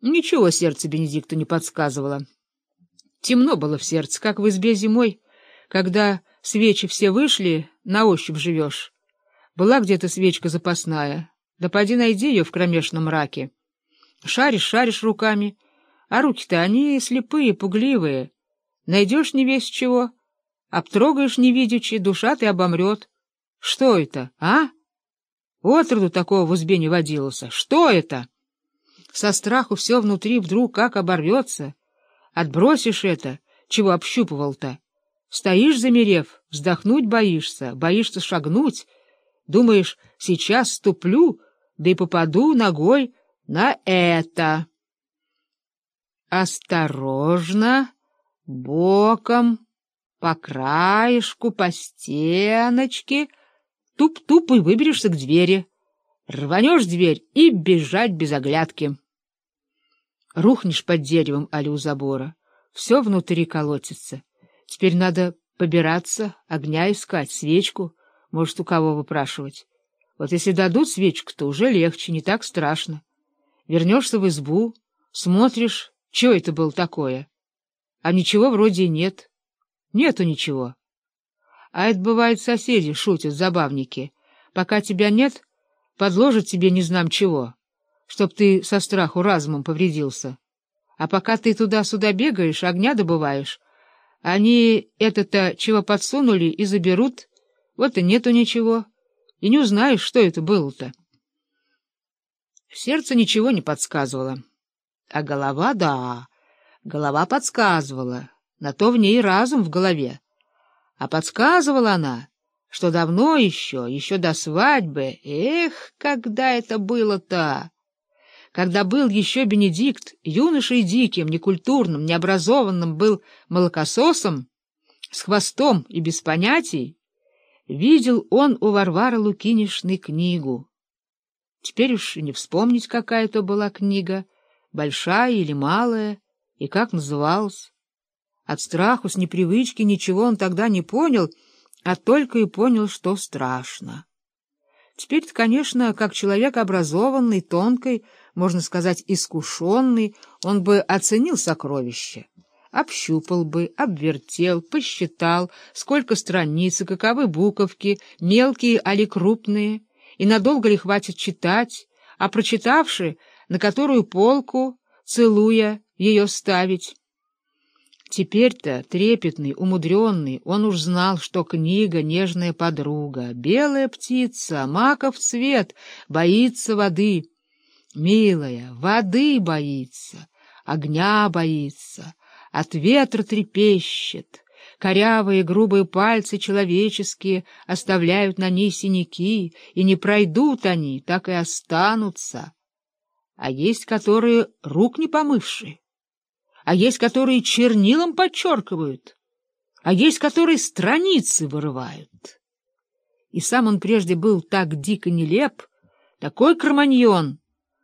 Ничего сердце Бенедикту не подсказывало. Темно было в сердце, как в избе зимой, когда свечи все вышли, на ощупь живешь. Была где-то свечка запасная, да поди найди ее в кромешном мраке. Шаришь, шаришь руками, а руки-то они слепые, пугливые. Найдешь не весь чего, обтрогаешь невидячи, душа ты обомрет. Что это, а? Отроду такого в избе не водилось. Что это? Со страху все внутри вдруг как оборвется. Отбросишь это, чего общупывал-то. Стоишь, замерев, вздохнуть боишься, боишься шагнуть. Думаешь, сейчас ступлю, да и попаду ногой на это. Осторожно, боком, по краешку, по стеночке, туп-туп и выберешься к двери. Рванешь дверь и бежать без оглядки. Рухнешь под деревом али у забора. Все внутри колотится. Теперь надо побираться, огня искать, свечку, может, у кого выпрашивать. Вот если дадут свечку, то уже легче, не так страшно. Вернешься в избу, смотришь, что это было такое. А ничего вроде нет. Нету ничего. А это бывает соседи шутят, забавники. Пока тебя нет, подложат тебе не знам чего, чтоб ты со страху разумом повредился. А пока ты туда-сюда бегаешь, огня добываешь, они это-то чего подсунули и заберут, вот и нету ничего, и не узнаешь, что это было-то. Сердце ничего не подсказывало, а голова — да, голова подсказывала, на то в ней разум в голове. А подсказывала она, что давно еще, еще до свадьбы, эх, когда это было-то! Когда был еще Бенедикт, юношей диким, некультурным, необразованным, был молокососом, с хвостом и без понятий, видел он у Варвары Лукинишны книгу. Теперь уж не вспомнить, какая это была книга, большая или малая, и как называлась. От страху, с непривычки ничего он тогда не понял — а только и понял, что страшно. Теперь-то, конечно, как человек образованный, тонкий, можно сказать, искушенный, он бы оценил сокровище, общупал бы, обвертел, посчитал, сколько страниц и каковы буковки, мелкие али крупные, и надолго ли хватит читать, а прочитавши, на которую полку, целуя, ее ставить. Теперь-то, трепетный, умудренный, он уж знал, что книга — нежная подруга, белая птица, маков цвет, боится воды. Милая, воды боится, огня боится, от ветра трепещет. Корявые грубые пальцы человеческие оставляют на ней синяки, и не пройдут они, так и останутся. А есть которые рук не помывшие а есть, которые чернилом подчеркивают, а есть, которые страницы вырывают. И сам он прежде был так дико нелеп, такой кроманьон,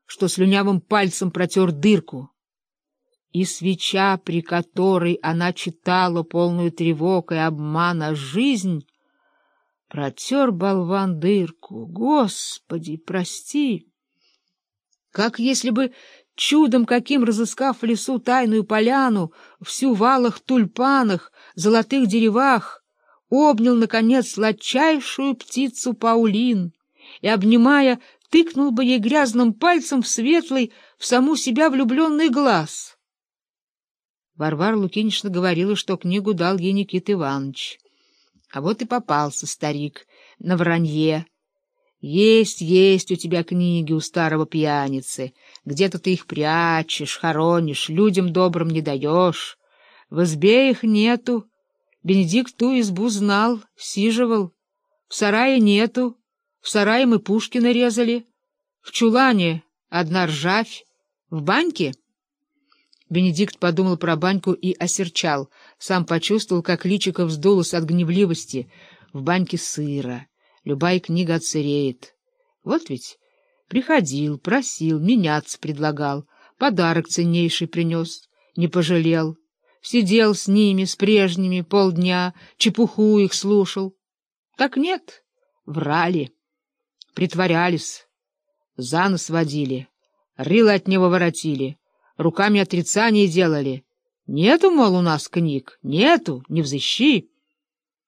что слюнявым пальцем протер дырку. И свеча, при которой она читала полную тревог и обмана жизнь, протер болван дырку. Господи, прости! Как если бы чудом каким разыскав в лесу тайную поляну, всю валах тульпанах, золотых деревах, обнял, наконец, сладчайшую птицу Паулин и, обнимая, тыкнул бы ей грязным пальцем в светлый, в саму себя влюбленный глаз. Варвара Лукинична говорила, что книгу дал ей Никита Иванович. А вот и попался старик на вранье, есть, есть у тебя книги у старого пьяницы. Где-то ты их прячешь, хоронишь, людям добрым не даешь. В избе их нету. Бенедикт ту избу знал, сиживал. В сарае нету. В сарае мы пушки нарезали. В чулане одна ржавь. В баньке? Бенедикт подумал про баньку и осерчал. Сам почувствовал, как личико вздулось от гневливости. В баньке сыро. Любая книга отсыреет. Вот ведь приходил, просил, меняться предлагал, подарок ценнейший принес, не пожалел. Сидел с ними, с прежними, полдня, чепуху их слушал. Так нет, врали, притворялись, за нос водили, рыло от него воротили, руками отрицания делали. Нету, мол, у нас книг, нету, не взыщи.